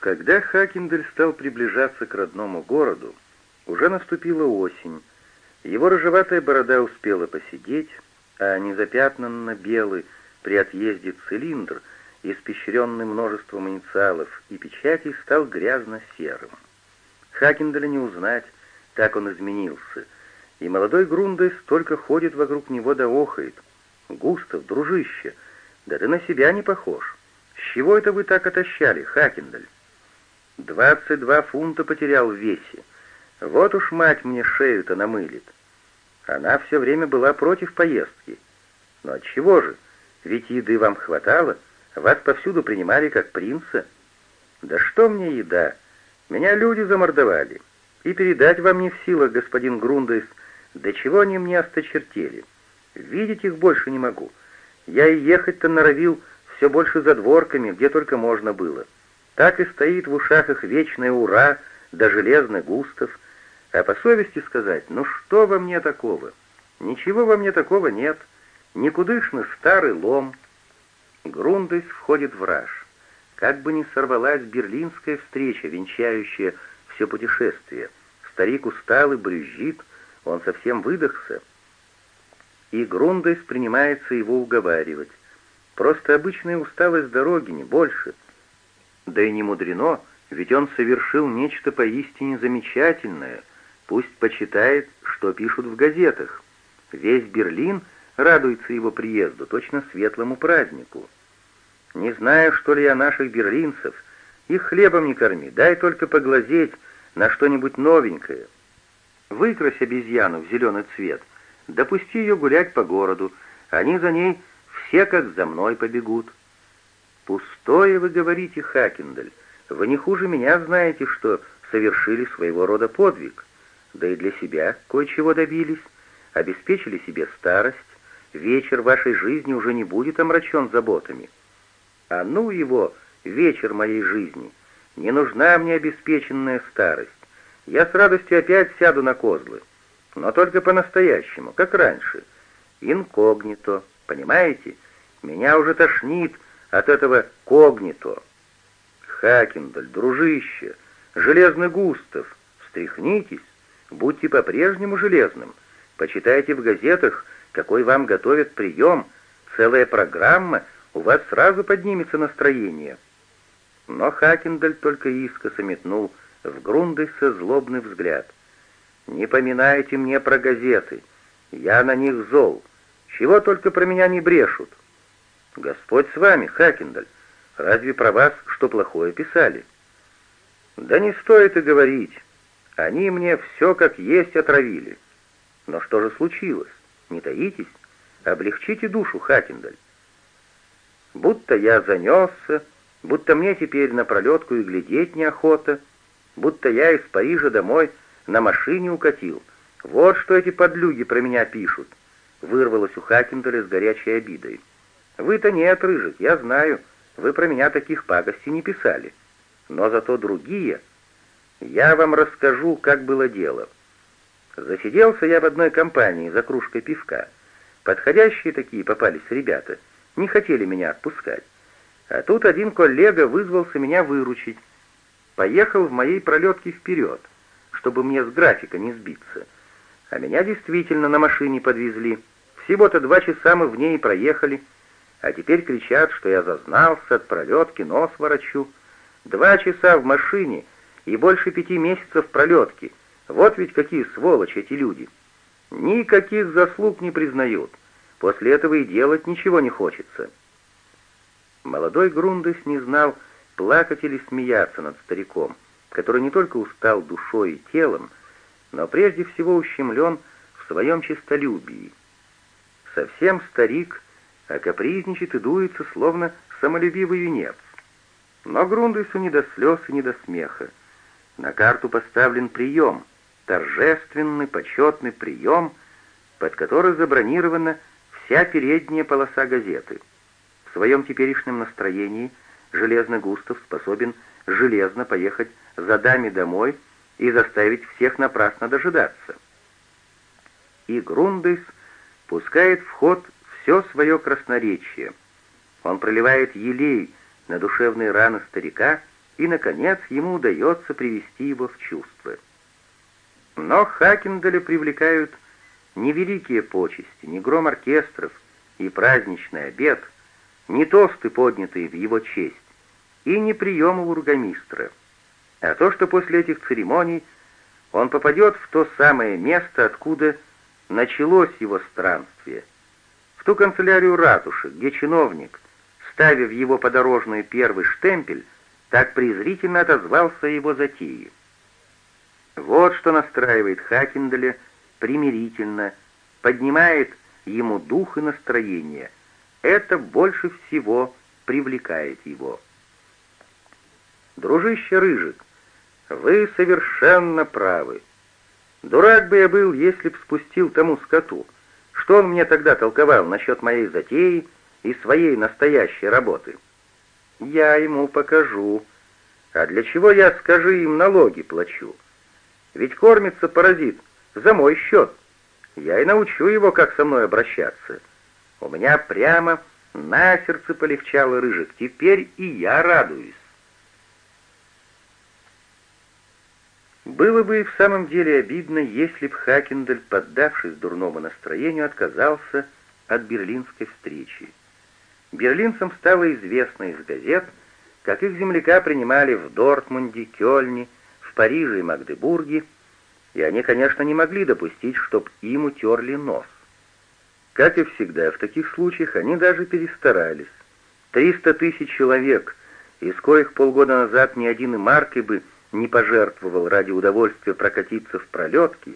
Когда Хакендель стал приближаться к родному городу, уже наступила осень. Его рыжеватая борода успела посидеть, а незапятнанно-белый при отъезде цилиндр, испещренный множеством инициалов и печатей, стал грязно-серым. Хакенделя не узнать, как он изменился, и молодой Грундес столько ходит вокруг него да охает. «Густав, дружище, да ты на себя не похож. С чего это вы так отощали, Хакендель?» 22 фунта потерял в весе. Вот уж мать мне шею-то намылит. Она все время была против поездки. Но отчего же? Ведь еды вам хватало, вас повсюду принимали как принца. Да что мне еда? Меня люди замордовали. И передать вам не в силах, господин Грундес, до чего они мне осточертели. Видеть их больше не могу. Я и ехать-то норовил все больше за дворками, где только можно было. Так и стоит в ушах их вечное «Ура!» да железный Густав. А по совести сказать, ну что во мне такого? Ничего во мне такого нет. Никудышный старый лом. Грундес входит в раж. Как бы ни сорвалась берлинская встреча, венчающая все путешествие. Старик устал и брюзжит, он совсем выдохся. И Грундес принимается его уговаривать. Просто обычная усталость дороги, не больше. Да и не мудрено, ведь он совершил нечто поистине замечательное. Пусть почитает, что пишут в газетах. Весь Берлин радуется его приезду, точно светлому празднику. Не знаю, что ли я наших берлинцев, их хлебом не корми, дай только поглазеть на что-нибудь новенькое. Выкрась обезьяну в зеленый цвет, допусти ее гулять по городу, они за ней все как за мной побегут. Пустое вы говорите, Хакендаль, вы не хуже меня знаете, что совершили своего рода подвиг, да и для себя кое-чего добились, обеспечили себе старость, вечер вашей жизни уже не будет омрачен заботами. А ну его, вечер моей жизни, не нужна мне обеспеченная старость. Я с радостью опять сяду на козлы, но только по-настоящему, как раньше, инкогнито, понимаете? Меня уже тошнит от этого когнито. Хакендаль, дружище, железный Густав, встряхнитесь, будьте по-прежнему железным, почитайте в газетах, какой вам готовят прием, целая программа, у вас сразу поднимется настроение. Но Хакендаль только искоса метнул в Грундейса злобный взгляд. «Не поминайте мне про газеты. Я на них зол. Чего только про меня не брешут». «Господь с вами, Хакендаль. Разве про вас что плохое писали?» «Да не стоит и говорить. Они мне все как есть отравили. Но что же случилось? Не таитесь? Облегчите душу, Хакендаль. Будто я занесся, будто мне теперь на пролетку и глядеть неохота, будто я из Парижа домой на машине укатил. Вот что эти подлюги про меня пишут. Вырвалось у Хакенделя с горячей обидой. Вы-то нет, Рыжик, я знаю, вы про меня таких пагостей не писали. Но зато другие... Я вам расскажу, как было дело. Засиделся я в одной компании за кружкой пивка. Подходящие такие попались ребята, не хотели меня отпускать. А тут один коллега вызвался меня выручить. Поехал в моей пролетке вперед, чтобы мне с графика не сбиться. А меня действительно на машине подвезли. Всего-то два часа мы в ней проехали, а теперь кричат, что я зазнался от пролетки, нос ворочу. Два часа в машине и больше пяти месяцев пролетки. Вот ведь какие сволочи эти люди. Никаких заслуг не признают. После этого и делать ничего не хочется. Молодой Грундес не знал, плакать или смеяться над стариком, который не только устал душой и телом, но прежде всего ущемлен в своем честолюбии. Совсем старик, а капризничает и дуется, словно самолюбивый юнец. Но Грундесу не до слез и не до смеха. На карту поставлен прием, торжественный, почетный прием, под который забронирована вся передняя полоса газеты. В своем теперешнем настроении Железный Густав способен железно поехать за даме домой и заставить всех напрасно дожидаться. И Грундес пускает в ход все свое красноречие. Он проливает елей на душевные раны старика и, наконец, ему удается привести его в чувство. Но Хакендаля привлекают не великие почести, не гром оркестров и праздничный обед, не тосты, поднятые в его честь, и не приемы бургомистра, а то, что после этих церемоний он попадет в то самое место, откуда началось его странствие, в ту канцелярию ратуши, где чиновник, ставив его подорожную первый штемпель, так презрительно отозвался о его затее. Вот что настраивает Хакенделя примирительно, поднимает ему дух и настроение. Это больше всего привлекает его. Дружище Рыжик, вы совершенно правы. Дурак бы я был, если б спустил тому скоту. Что он мне тогда толковал насчет моей затеи и своей настоящей работы? Я ему покажу. А для чего я, скажи им, налоги плачу? Ведь кормится паразит за мой счет. Я и научу его, как со мной обращаться. У меня прямо на сердце полегчало рыжик. Теперь и я радуюсь. Было бы и в самом деле обидно, если б Хакендель, поддавшись дурному настроению, отказался от берлинской встречи. Берлинцам стало известно из газет, как их земляка принимали в Дортмунде, Кёльне, в Париже и Магдебурге, и они, конечно, не могли допустить, чтоб им утерли нос. Как и всегда, в таких случаях они даже перестарались. Триста тысяч человек, из коих полгода назад ни один и маркой бы не пожертвовал ради удовольствия прокатиться в пролетке,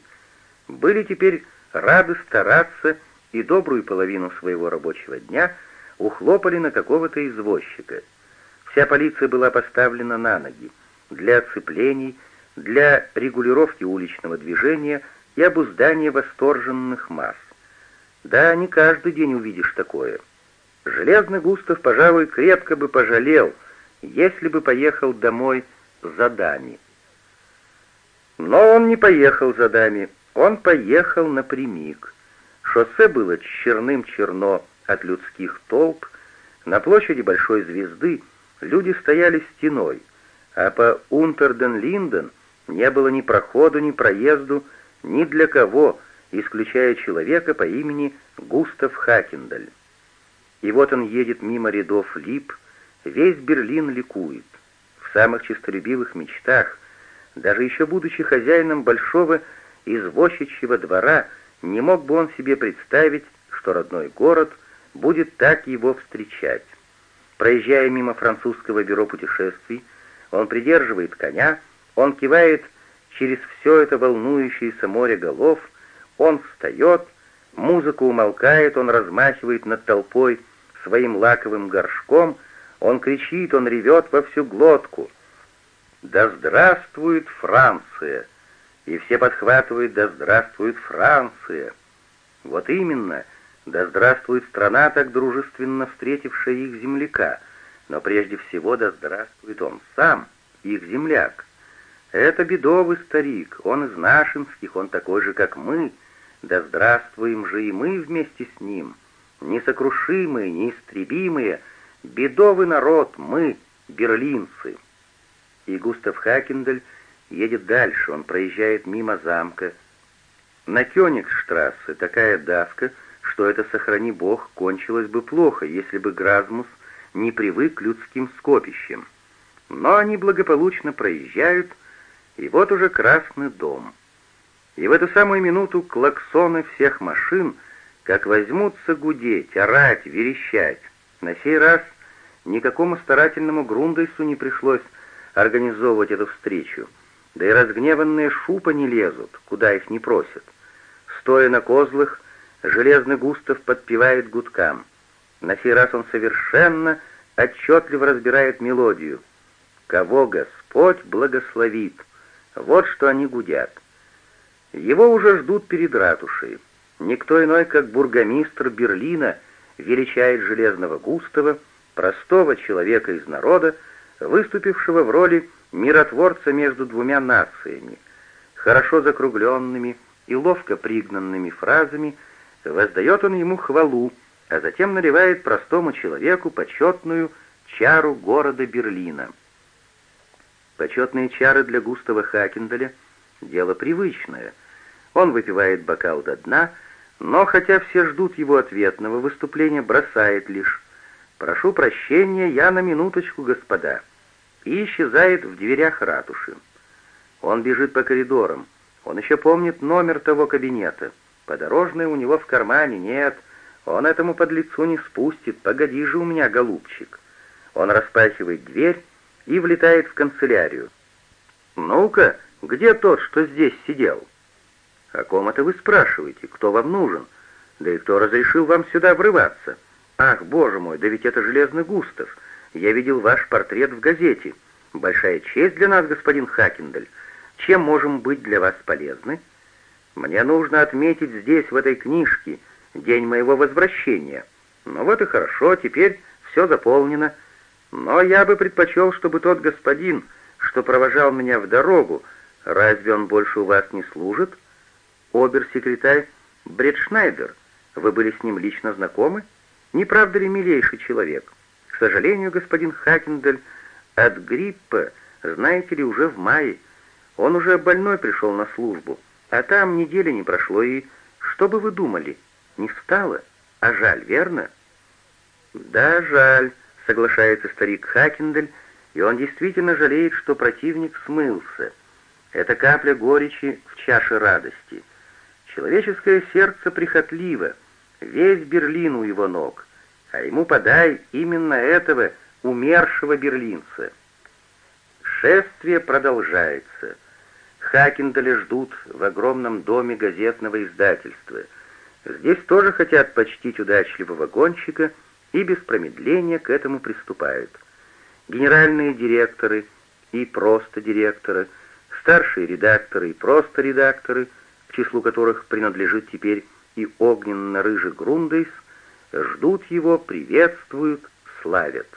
были теперь рады стараться и добрую половину своего рабочего дня ухлопали на какого-то извозчика. Вся полиция была поставлена на ноги для оцеплений, для регулировки уличного движения и обуздания восторженных масс. Да, не каждый день увидишь такое. Железный Густав, пожалуй, крепко бы пожалел, если бы поехал домой за дами. Но он не поехал за дами, он поехал напрямик. Шоссе было черным-черно от людских толп, на площади Большой Звезды люди стояли стеной, а по Унтерден-Линден не было ни проходу, ни проезду, ни для кого, исключая человека по имени Густав Хакендаль. И вот он едет мимо рядов лип, весь Берлин ликует самых честолюбивых мечтах, даже еще будучи хозяином большого извозчичьего двора, не мог бы он себе представить, что родной город будет так его встречать. Проезжая мимо французского бюро путешествий, он придерживает коня, он кивает через все это волнующееся море голов, он встает, музыка умолкает, он размахивает над толпой своим лаковым горшком — он кричит, он ревет во всю глотку. «Да здравствует Франция!» И все подхватывают «Да здравствует Франция!» Вот именно, да здравствует страна, так дружественно встретившая их земляка, но прежде всего да здравствует он сам, их земляк. Это бедовый старик, он из нашинских, он такой же, как мы, да здравствуем же и мы вместе с ним, несокрушимые, неистребимые, Бедовый народ, мы, берлинцы. И Густав Хакендель едет дальше, он проезжает мимо замка. На Кёнигсштрассе такая давка, что это, сохрани бог, кончилось бы плохо, если бы Гразмус не привык к людским скопищам. Но они благополучно проезжают, и вот уже Красный дом. И в эту самую минуту клаксоны всех машин, как возьмутся гудеть, орать, верещать. На сей раз никакому старательному Грундайсу не пришлось организовывать эту встречу, да и разгневанные шупа не лезут, куда их не просят. Стоя на козлах, железный Густав подпевает гудкам. На сей раз он совершенно отчетливо разбирает мелодию. «Кого Господь благословит!» Вот что они гудят. Его уже ждут перед ратушей. Никто иной, как бургомистр Берлина, величает железного Густава, простого человека из народа, выступившего в роли миротворца между двумя нациями, хорошо закругленными и ловко пригнанными фразами, воздает он ему хвалу, а затем наливает простому человеку почетную чару города Берлина. Почетные чары для Густава Хакендаля — дело привычное. Он выпивает бокал до дна, но хотя все ждут его ответного выступления, бросает лишь «Прошу прощения, я на минуточку, господа», и исчезает в дверях ратуши. Он бежит по коридорам. Он еще помнит номер того кабинета. Подорожный у него в кармане нет. Он этому подлецу не спустит. Погоди же у меня, голубчик. Он распахивает дверь и влетает в канцелярию. «Ну-ка, где тот, что здесь сидел?» «О ком это вы спрашиваете? Кто вам нужен? Да и кто разрешил вам сюда врываться?» «Ах, боже мой, да ведь это Железный Густав. Я видел ваш портрет в газете. Большая честь для нас, господин Хакендель. Чем можем быть для вас полезны? Мне нужно отметить здесь, в этой книжке, день моего возвращения. Ну вот и хорошо, теперь все заполнено. Но я бы предпочел, чтобы тот господин, что провожал меня в дорогу, разве он больше у вас не служит? Обер-секретарь Бредшнайдер. Вы были с ним лично знакомы? Не правда ли милейший человек? К сожалению, господин Хакендель, от гриппа, знаете ли, уже в мае, он уже больной пришел на службу, а там недели не прошло, и что бы вы думали? Не стало? А жаль, верно? Да, жаль, соглашается старик Хакендель, и он действительно жалеет, что противник смылся. Это капля горечи в чаше радости. Человеческое сердце прихотливо, весь Берлин у его ног, а ему подай именно этого умершего берлинца. Шествие продолжается. Хакендаля ждут в огромном доме газетного издательства. Здесь тоже хотят почтить удачливого гонщика и без промедления к этому приступают. Генеральные директоры и просто директоры, старшие редакторы и просто редакторы, числу которых принадлежит теперь и огненно-рыжий Грундейс, ждут его, приветствуют, славят.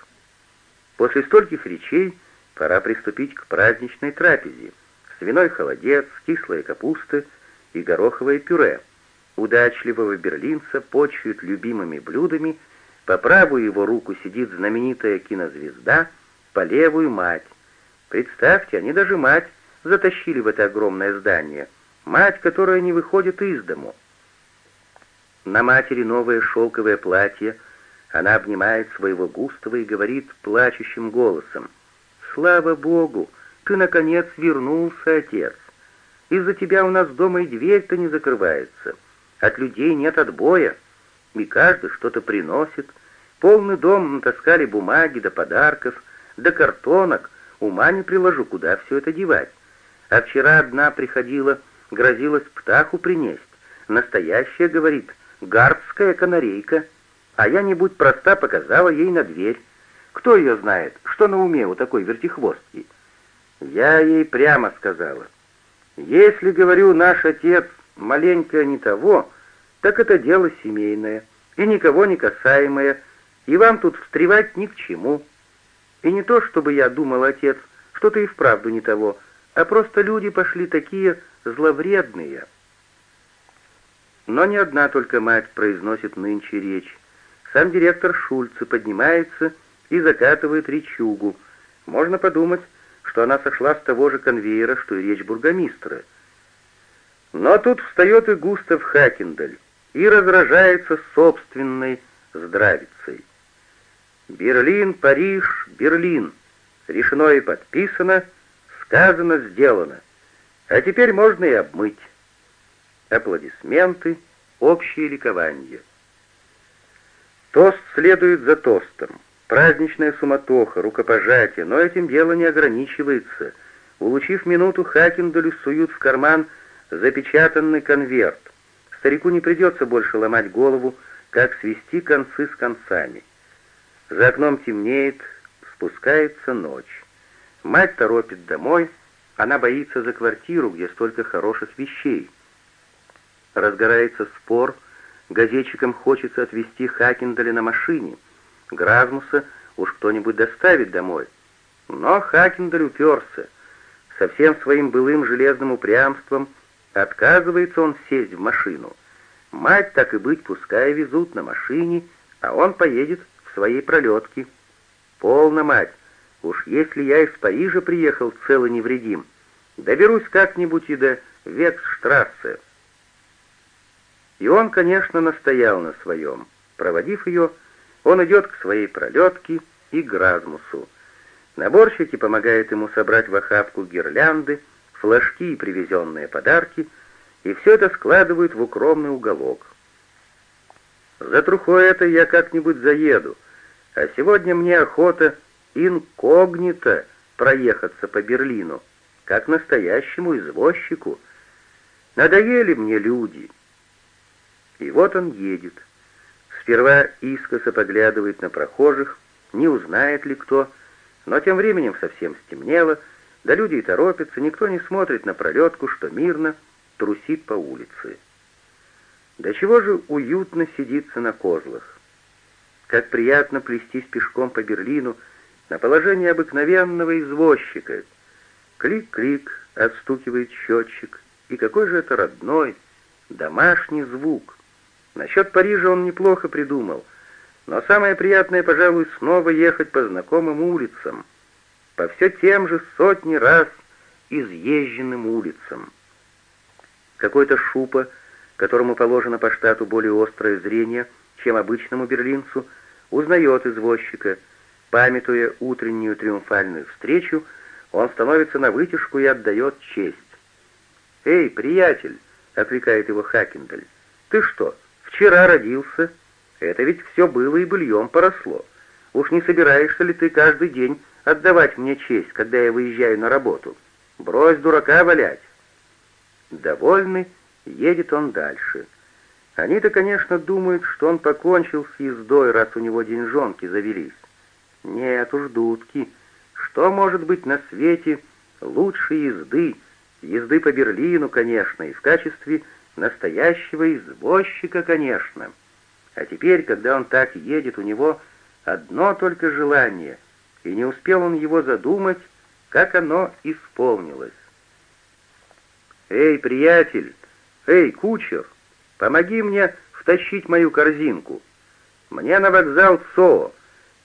После стольких речей пора приступить к праздничной трапезе — свиной холодец, кислая капуста и гороховое пюре. Удачливого берлинца почуют любимыми блюдами, по правую его руку сидит знаменитая кинозвезда, по левую — мать. Представьте, они даже мать затащили в это огромное здание, мать, которая не выходит из дому. На матери новое шелковое платье, она обнимает своего густого и говорит плачущим голосом, «Слава Богу! Ты, наконец, вернулся, отец. Из-за тебя у нас дома и дверь-то не закрывается. От людей нет отбоя, и каждый что-то приносит. Полный дом натаскали бумаги да подарков, да картонок. Ума не приложу, куда все это девать. А вчера одна приходила, грозилась птаху принесть. Настоящая, говорит, гардская канарейка. А я, не будь проста, показала ей на дверь. Кто ее знает, что на уме у такой вертихвостки? Я ей прямо сказала, если, говорю, наш отец маленько не того, так это дело семейное и никого не касаемое, и вам тут встревать ни к чему. И не то, чтобы я думал, отец, что-то и вправду не того, а просто люди пошли такие зловредные. Но не одна только мать произносит нынче речь. Сам директор Шульце поднимается и закатывает речугу. Можно подумать, что она сошла с того же конвейера, что и речь бургомистра. Но тут встает и Густав Хакендель и разражается собственной здравицей. «Берлин, Париж, Берлин. Решено и подписано, сказано, сделано. А теперь можно и обмыть». Аплодисменты, общее ликование. Тост следует за тостом. Праздничная суматоха, рукопожатие, но этим дело не ограничивается. Улучив минуту, Хакендалю суют в карман запечатанный конверт. Старику не придется больше ломать голову, как свести концы с концами. За окном темнеет, спускается ночь. Мать торопит домой, она боится за квартиру, где столько хороших вещей. Разгорается спор, газетчикам хочется отвезти Хакендаля на машине — Гразмуса уж кто-нибудь доставит домой. Но Хакендаль уперся. Со всем своим былым железным упрямством отказывается он сесть в машину. Мать, так и быть, пускай везут на машине, а он поедет в своей пролетке. «Полно, мать, Уж если я из Парижа приехал целый невредим, доберусь как-нибудь и до Вексштрассе. И он, конечно, настоял на своем. Проводив ее, он идет к своей пролетке и Гразмусу. Наборщики помогают ему собрать в охапку гирлянды, флажки и привезенные подарки, и все это складывают в укромный уголок. За трухой это я как-нибудь заеду, а сегодня мне охота инкогнито проехаться по Берлину, как настоящему извозчику. Надоели мне люди. И вот он едет. Сперва искоса поглядывает на прохожих, не узнает ли кто, но тем временем совсем стемнело, да люди и торопятся, никто не смотрит на пролетку, что мирно трусит по улице. До чего же уютно сидится на козлах. Как приятно плестись пешком по Берлину на положении обыкновенного извозчика. Клик-клик, отстукивает счетчик, и какой же это родной, домашний звук. Насчет Парижа он неплохо придумал, но самое приятное, пожалуй, снова ехать по знакомым улицам, по все тем же сотни раз изъезженным улицам. Какой-то шупа, которому положено по штату более острое зрение, чем обычному берлинцу, узнает извозчика. Памятуя утреннюю триумфальную встречу, он становится на вытяжку и отдает честь. «Эй, приятель!» — окликает его Хакендаль. «Ты что, вчера родился? Это ведь все было и быльем поросло. Уж не собираешься ли ты каждый день отдавать мне честь, когда я выезжаю на работу? Брось дурака валять!» Довольный, едет он дальше. Они-то, конечно, думают, что он покончил с ездой, раз у него деньжонки завелись. Нет уж, дудки, что может быть на свете лучше езды, езды по Берлину, конечно, и в качестве настоящего извозчика, конечно. А теперь, когда он так едет, у него одно только желание, и не успел он его задумать, как оно исполнилось. «Эй, приятель! Эй, кучер! Помоги мне втащить мою корзинку! Мне на вокзал СО!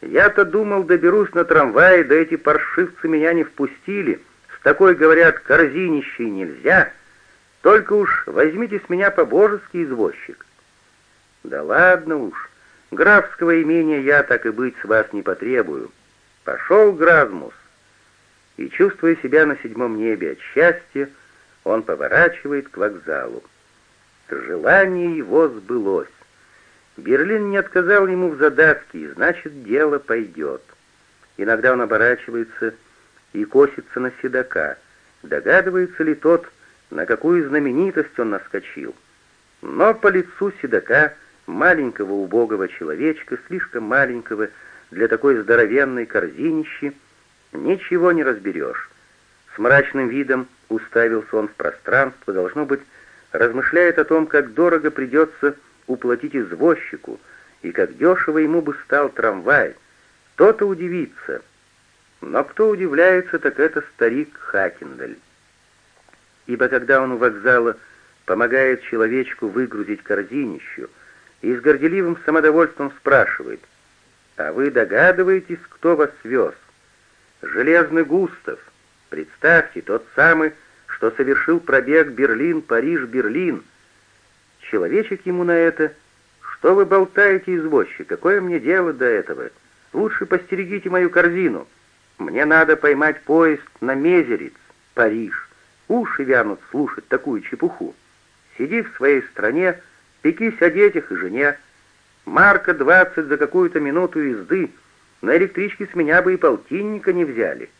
Я-то думал, доберусь на трамвае, да эти паршивцы меня не впустили. С такой, говорят, корзинищей нельзя. Только уж возьмите с меня по-божески, извозчик». «Да ладно уж, графского имения я, так и быть, с вас не потребую. Пошел, Гразмус!» И, чувствуя себя на седьмом небе от счастья, он поворачивает к вокзалу. Желание его сбылось. Берлин не отказал ему в задатке, и значит, дело пойдет. Иногда он оборачивается и косится на седока. Догадывается ли тот, на какую знаменитость он наскочил? Но по лицу седока, маленького убогого человечка, слишком маленького для такой здоровенной корзинищи, ничего не разберешь. С мрачным видом уставился он в пространство, должно быть, размышляет о том, как дорого придется уплатить извозчику, и как дешево ему бы стал трамвай. То-то удивится. Но кто удивляется, так это старик Хакендаль. Ибо когда он у вокзала помогает человечку выгрузить корзинищу и с горделивым самодовольством спрашивает, «А вы догадываетесь, кто вас вез?» «Железный Густав, Представьте, тот самый, что совершил пробег Берлин-Париж-Берлин. Человечек ему на это. Что вы болтаете, извозчик, какое мне дело до этого? Лучше постерегите мою корзину. Мне надо поймать поезд на Мезериц, Париж. Уши вянут слушать такую чепуху. Сиди в своей стране, пекись о детях и жене. Марка двадцать за какую-то минуту езды. На электричке с меня бы и полтинника не взяли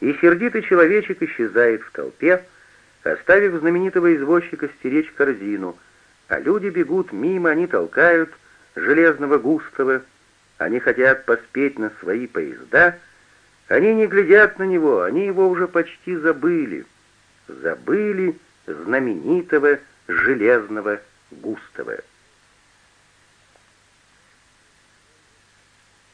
и сердитый человечек исчезает в толпе, оставив знаменитого извозчика стеречь корзину, а люди бегут мимо, они толкают железного Густава, они хотят поспеть на свои поезда, они не глядят на него, они его уже почти забыли, забыли знаменитого железного Густава.